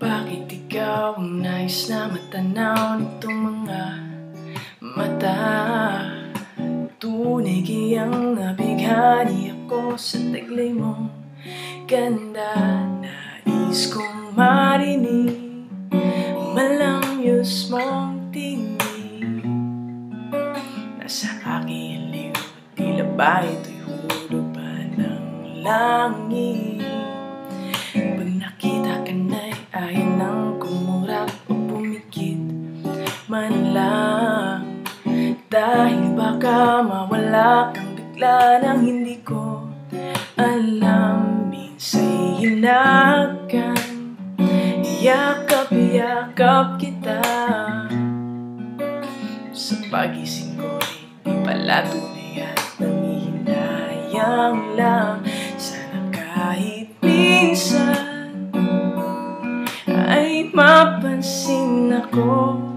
Bakit ikaw ang nais na matanaw nitong mga mata? Tunay kayang nabighani ako sa taglay mong ganda. Nais kong marinig malamyos mong tinig. Nasa aking liw, tila ba ito'y hulog pa ng langit Dahil baka mawala kang bigla nang hindi ko alam. Minsa'y hinakan Yakap-yakap kita. Sa pagising ko'y di pala tunay at nangihinayang lang. Sana kahit minsan Ay mapansin ako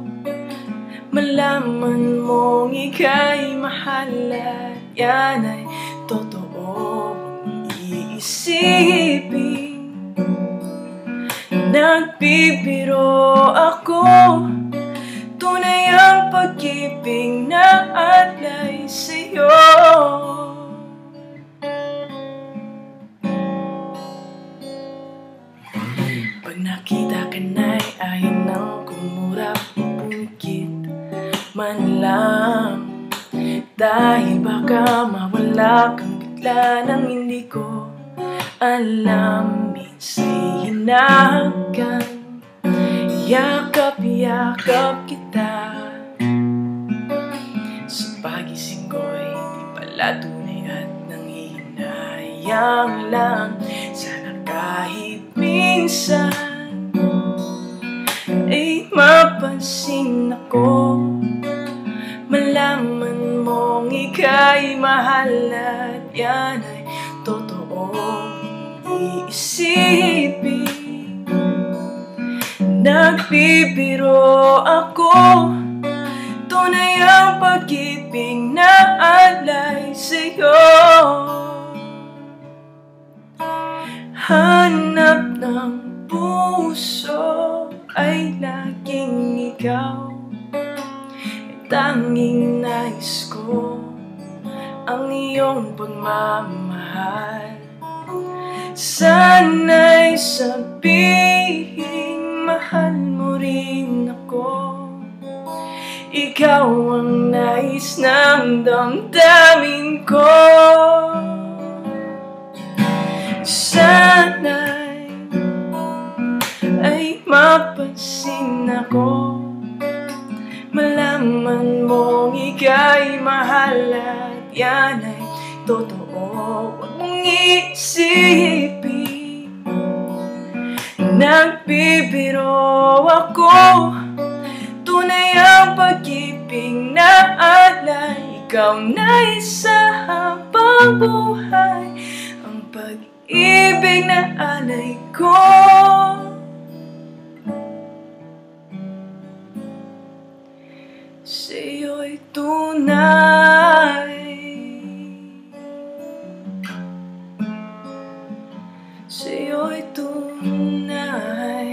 Malaman mong ika'y mahal at yan ay totoo. Iisipin Nagbibiro ako. Tunay ang pag-ibig na alay sa'yo. Pag nakita ka na'y ayaw nang kumurap. Pumikit man lang. Dahil baka mawala kang bigla nang hindi ko alam. Minsa'y hinahagan Yakap-yakap kita. Sa pagising ko'y di pala tunay at nangihinayang lang. Sana kahit minsan Ay mapansin ako Malaman mong ika'y mahal at yan ay totoo. Iisipin Nagbibiro ako. Tunay ang pag-ibig na alay sa'yo. Hanap ng puso ay laging ikaw Tanging nais ko. Ang iyong pagmamahal. Sana'y sabihin mahal mo rin ako. Ikaw ang nais ng damdamin ko. Sana'y ay mapansin ako Malaman mong ika'y mahal at yan ay totoo. Huwag mong iisipin Nagbibiro ako. Tunay ang pag-ibig na alay. Ikaw na isa habang buhay Ang pag-ibig na alay ko Sa'yo'y tunay Sa'yo'y tunay